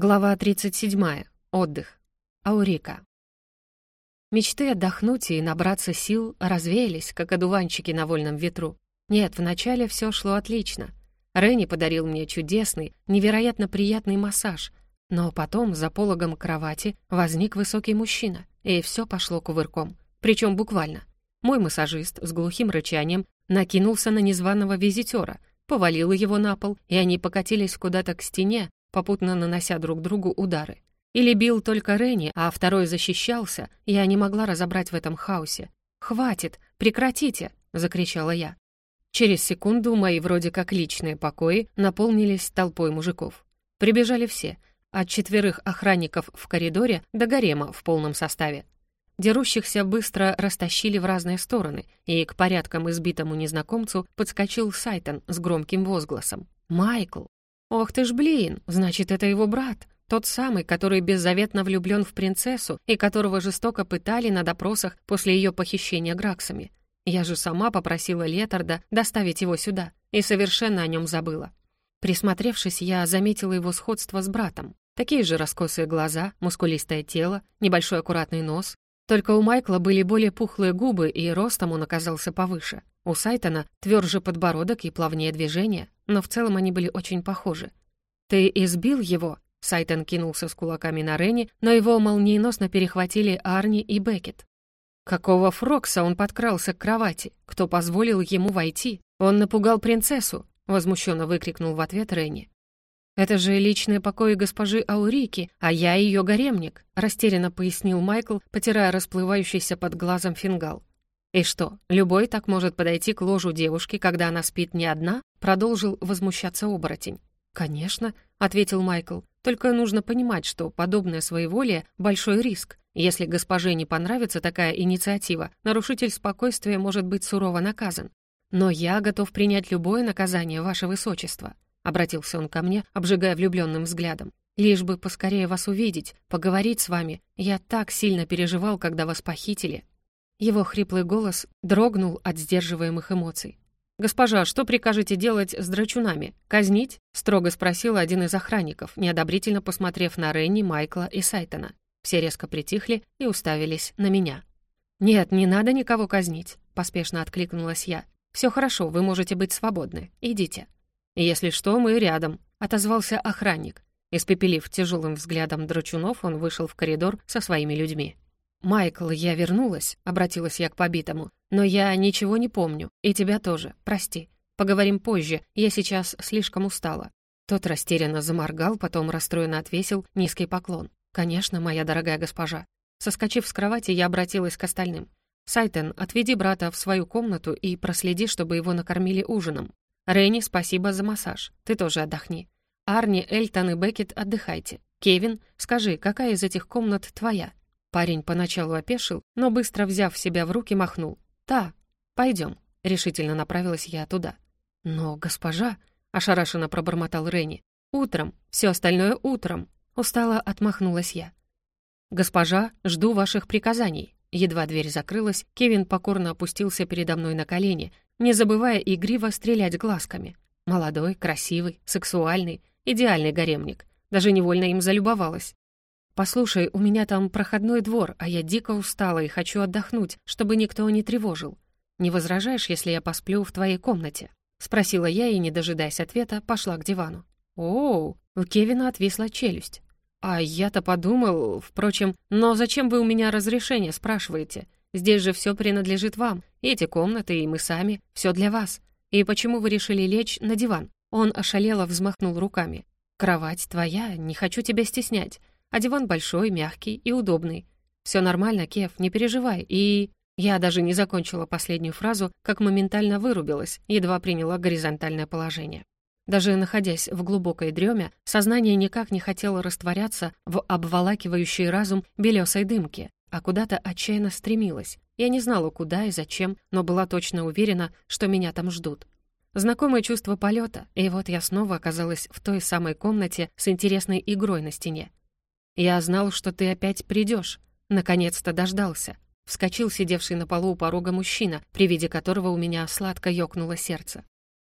Глава 37. Отдых. Аурика. Мечты отдохнуть и набраться сил развеялись, как одуванчики на вольном ветру. Нет, вначале все шло отлично. Ренни подарил мне чудесный, невероятно приятный массаж, но потом за пологом кровати возник высокий мужчина, и все пошло кувырком, причем буквально. Мой массажист с глухим рычанием накинулся на незваного визитера, повалил его на пол, и они покатились куда-то к стене, попутно нанося друг другу удары. Или бил только Ренни, а второй защищался, я не могла разобрать в этом хаосе. «Хватит! Прекратите!» — закричала я. Через секунду мои вроде как личные покои наполнились толпой мужиков. Прибежали все, от четверых охранников в коридоре до гарема в полном составе. Дерущихся быстро растащили в разные стороны, и к порядкам избитому незнакомцу подскочил Сайтон с громким возгласом. «Майкл!» «Ох ты ж, блин, значит, это его брат, тот самый, который беззаветно влюблен в принцессу и которого жестоко пытали на допросах после ее похищения Граксами. Я же сама попросила Летарда доставить его сюда и совершенно о нем забыла. Присмотревшись, я заметила его сходство с братом. Такие же раскосые глаза, мускулистое тело, небольшой аккуратный нос. Только у Майкла были более пухлые губы, и ростом он оказался повыше. У Сайтона тверже подбородок и плавнее движения, но в целом они были очень похожи. «Ты избил его?» Сайтон кинулся с кулаками на Ренни, но его молниеносно перехватили Арни и Беккет. Какого Фрокса он подкрался к кровати? Кто позволил ему войти? Он напугал принцессу, возмущенно выкрикнул в ответ Ренни. «Это же личные покои госпожи Аурики, а я ее гаремник», растерянно пояснил Майкл, потирая расплывающийся под глазом фингал. «И что, любой так может подойти к ложу девушки, когда она спит не одна?» Продолжил возмущаться оборотень. «Конечно», — ответил Майкл, «только нужно понимать, что подобное своеволие — большой риск. Если госпоже не понравится такая инициатива, нарушитель спокойствия может быть сурово наказан. Но я готов принять любое наказание, ваше высочество», — обратился он ко мне, обжигая влюбленным взглядом. «Лишь бы поскорее вас увидеть, поговорить с вами. Я так сильно переживал, когда вас похитили». Его хриплый голос дрогнул от сдерживаемых эмоций. «Госпожа, что прикажете делать с драчунами? Казнить?» — строго спросил один из охранников, неодобрительно посмотрев на Ренни, Майкла и Сайтона. Все резко притихли и уставились на меня. «Нет, не надо никого казнить», — поспешно откликнулась я. «Все хорошо, вы можете быть свободны. Идите». «Если что, мы рядом», — отозвался охранник. Испепелив тяжелым взглядом драчунов, он вышел в коридор со своими людьми. «Майкл, я вернулась», — обратилась я к побитому. «Но я ничего не помню, и тебя тоже, прости. Поговорим позже, я сейчас слишком устала». Тот растерянно заморгал, потом расстроенно отвесил низкий поклон. «Конечно, моя дорогая госпожа». Соскочив с кровати, я обратилась к остальным. «Сайтен, отведи брата в свою комнату и проследи, чтобы его накормили ужином. Ренни, спасибо за массаж. Ты тоже отдохни. Арни, Эльтон и Беккет, отдыхайте. Кевин, скажи, какая из этих комнат твоя?» Парень поначалу опешил, но быстро взяв себя в руки, махнул. «Та, пойдем», — решительно направилась я туда. «Но, госпожа», — ошарашенно пробормотал Ренни, «утром, все остальное утром», — устало отмахнулась я. «Госпожа, жду ваших приказаний». Едва дверь закрылась, Кевин покорно опустился передо мной на колени, не забывая игриво стрелять глазками. Молодой, красивый, сексуальный, идеальный гаремник. Даже невольно им залюбовалась. «Послушай, у меня там проходной двор, а я дико устала и хочу отдохнуть, чтобы никто не тревожил. Не возражаешь, если я посплю в твоей комнате?» Спросила я и, не дожидаясь ответа, пошла к дивану. «Оу!» У Кевина отвисла челюсть. «А я-то подумал, впрочем, но зачем вы у меня разрешение спрашиваете? Здесь же все принадлежит вам, эти комнаты, и мы сами, все для вас. И почему вы решили лечь на диван?» Он ошалело взмахнул руками. «Кровать твоя, не хочу тебя стеснять. А диван большой, мягкий и удобный. Все нормально, Кев, не переживай. И... Я даже не закончила последнюю фразу, как моментально вырубилась, едва приняла горизонтальное положение. Даже находясь в глубокой дреме, сознание никак не хотело растворяться в обволакивающей разум белесой дымке, а куда-то отчаянно стремилось. Я не знала, куда и зачем, но была точно уверена, что меня там ждут. Знакомое чувство полета, и вот я снова оказалась в той самой комнате с интересной игрой на стене. «Я знал, что ты опять придешь. Наконец-то дождался». Вскочил сидевший на полу у порога мужчина, при виде которого у меня сладко ёкнуло сердце.